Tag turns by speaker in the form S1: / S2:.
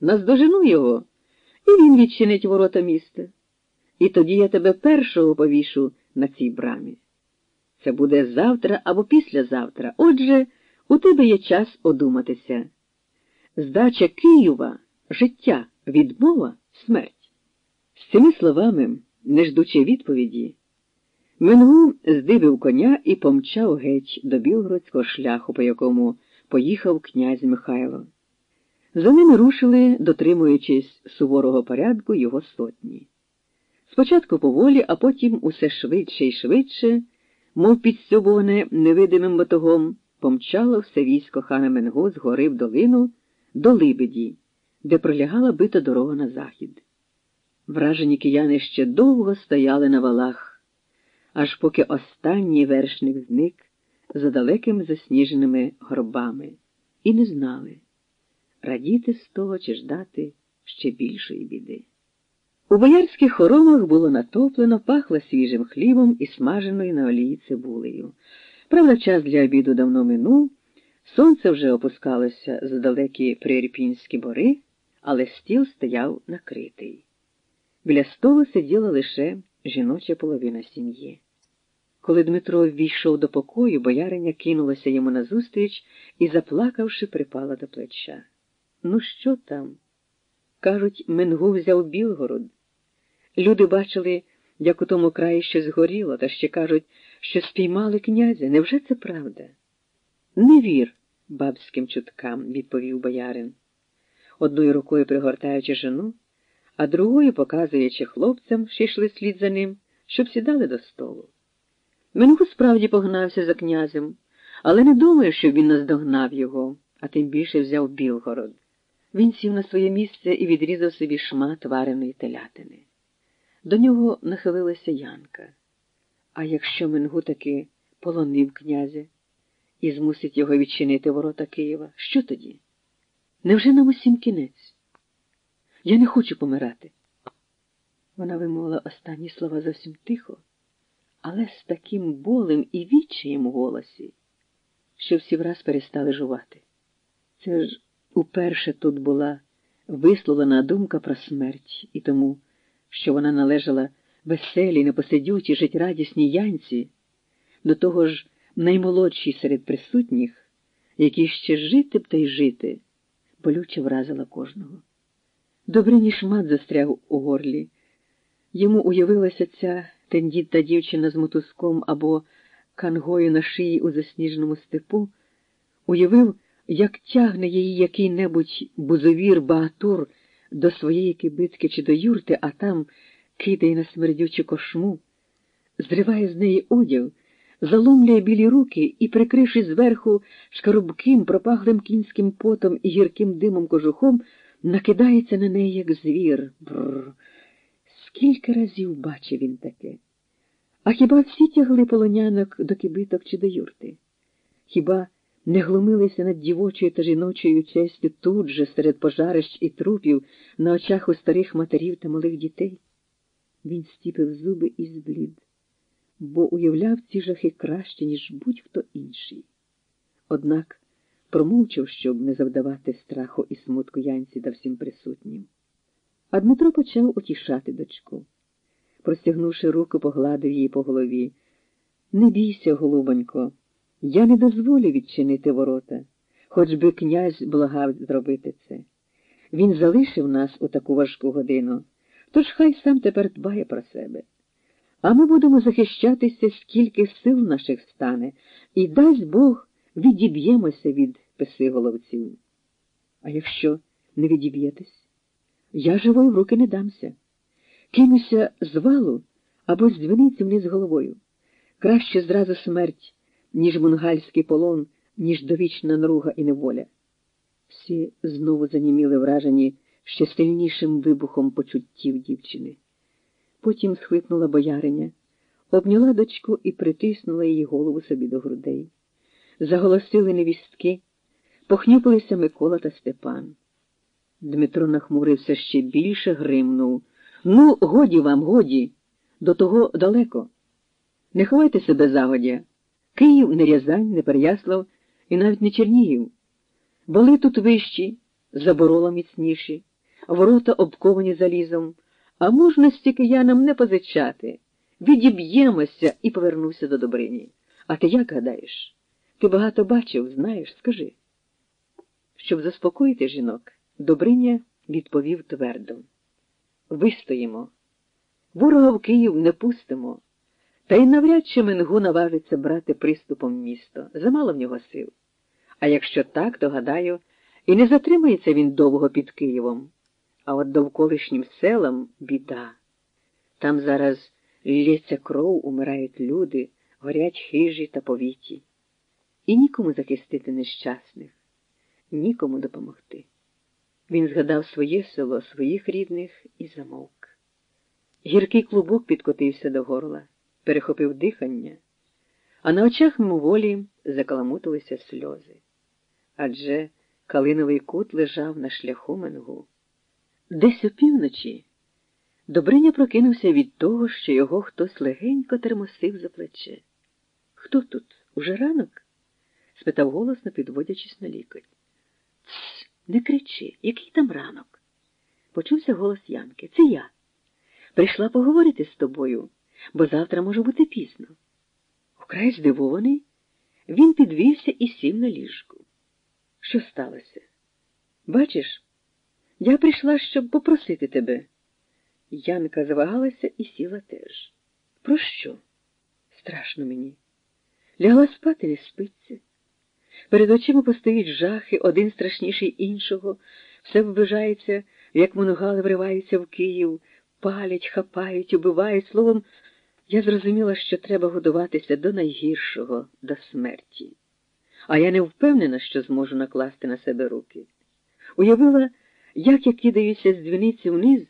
S1: наздожену його, і він відчинить ворота міста. І тоді я тебе першого повішу на цій брамі. Це буде завтра або післязавтра. Отже, у тебе є час одуматися. Здача Києва, життя, відмова, смерть. З цими словами, не ждучи відповіді, Менгу здивив коня і помчав геть до білгородського шляху, по якому поїхав князь Михайло. За ними рушили, дотримуючись суворого порядку його сотні. Спочатку поволі, а потім усе швидше і швидше, мов підсюбуване невидимим батогом, помчало все військо хана Менгу з гори в долину до Либеді, де пролягала бита дорога на захід. Вражені кияни ще довго стояли на валах, аж поки останній вершник зник за далекими засніженими гробами, і не знали, радіти з того чи ждати ще більшої біди. У боярських хоромах було натоплено, пахло свіжим хлібом і смаженою на олії цибулею. Правда, час для обіду давно минув, сонце вже опускалося за далекі приріпінські бори, але стіл стояв накритий. Біля столу сиділа лише жіноча половина сім'ї. Коли Дмитро ввійшов до покою, бояриня кинулася йому назустріч і, заплакавши, припала до плеча. Ну, що там? Кажуть, Менгу взяв Білгород. Люди бачили, як у тому краї щось горіло, та ще кажуть, що спіймали князя. Невже це правда? Не вір бабським чуткам, відповів боярин, одною рукою пригортаючи жену, а другою показуючи хлопцям, що йшли слід за ним, щоб сідали до столу. Менгу справді погнався за князем, але не думаю, щоб він наздогнав його, а тим більше взяв Білгород. Він сів на своє місце і відрізав собі шмат вареної телятини. До нього нахилилася Янка. А якщо Менгу таки полонив князя і змусить його відчинити ворота Києва, що тоді? Невже нам усім кінець? Я не хочу помирати. Вона вимовила останні слова зовсім тихо, але з таким болем і відчаєм у голосі, що всі враз перестали жувати. Це ж уперше тут була висловлена думка про смерть і тому що вона належала веселій, непосидючій, життєрадісній янці, до того ж наймолодшій серед присутніх, які ще жити б та й жити, болюче вразила кожного. Добрині шмат застряг у горлі. Йому уявилася ця тендітна дівчина з мотузком або кангою на шиї у засніженому степу, уявив, як тягне її який-небудь бузовір багатур до своєї кибицьки чи до юрти, а там кидає на смердючу кошму, зриває з неї одяг, заломлює білі руки і, прикривши зверху шкарубким, пропахлим кінським потом і гірким димом кожухом, накидається на неї, як звір. Бррр. Скільки разів бачив він таке? А хіба всі тягли полонянок до кибиток чи до юрти? Хіба не глумилися над дівочою та жіночою честю тут же, серед пожарищ і трупів, на очах у старих матерів та малих дітей. Він стіпив зуби і зблід, бо уявляв ці жахи краще, ніж будь-хто інший. Однак промовчав, щоб не завдавати страху і смутку янці та всім присутнім. А Дмитро почав утішати дочку. Простягнувши руку, погладив її по голові. Не бійся, голубонько. Я не дозволю відчинити ворота, хоч би князь благав зробити це. Він залишив нас у таку важку годину, тож хай сам тепер дбає про себе. А ми будемо захищатися, скільки сил наших стане, і дасть Бог відіб'ємося від писиголовців. А якщо не відіб'єтесь, я живою в руки не дамся. Кинуся з валу або з дзвіниці вниз головою. Краще зразу смерть ніж мунгальський полон, ніж довічна наруга і неволя. Всі знову заніміли вражені ще сильнішим вибухом почуттів дівчини. Потім схлипнула бояриня, обняла дочку і притиснула її голову собі до грудей. Заголосили невістки, похнюпилися Микола та Степан. Дмитро нахмурився ще більше гримнув. Ну, годі вам, годі, до того далеко. Не ховайте себе загодя. Київ не Рязань, не Переяслав і навіть не Чернігів. Були тут вищі, заборола міцніші, ворота обковані залізом, а можна стільки янам не позичати. Відіб'ємося і повернуся до Добрині. А ти як гадаєш? Ти багато бачив, знаєш, скажи. Щоб заспокоїти жінок, Добриня відповів твердо. Вистоїмо. Ворога в Київ не пустимо, та й навряд чи Менгу наважиться брати приступом місто. Замало в нього сил. А якщо так, то гадаю, і не затримається він довго під Києвом. А от довколишнім селам біда. Там зараз лється кров, умирають люди, горять хижі та повіті. І нікому захистити нещасних, нікому допомогти. Він згадав своє село, своїх рідних і замовк. Гіркий клубок підкотився до горла, перехопив дихання, а на очах мимоволі закаламутилися сльози. Адже калиновий кут лежав на шляху Менгу. Десь опівночі Добриня прокинувся від того, що його хтось легенько термосив за плече. Хто тут? Уже ранок? спитав голосно, підводячись на лікоть. Тсс, не кричи, який там ранок? Почувся голос Янки. Це я. Прийшла поговорити з тобою, бо завтра може бути пізно. Вкрай здивований, він підвівся і сів на ліжку. Що сталося? Бачиш, я прийшла, щоб попросити тебе. Янка завагалася і сіла теж. Про що? Страшно мені. Лягла спати не спиться. Перед очима постоїть жахи, один страшніший іншого, все вважається, як моногали вриваються в Київ, палять, хапають, убивають. Словом, я зрозуміла, що треба годуватися до найгіршого, до смерті. А я не впевнена, що зможу накласти на себе руки. Уявила, як я кидаюся з дзвіниці вниз.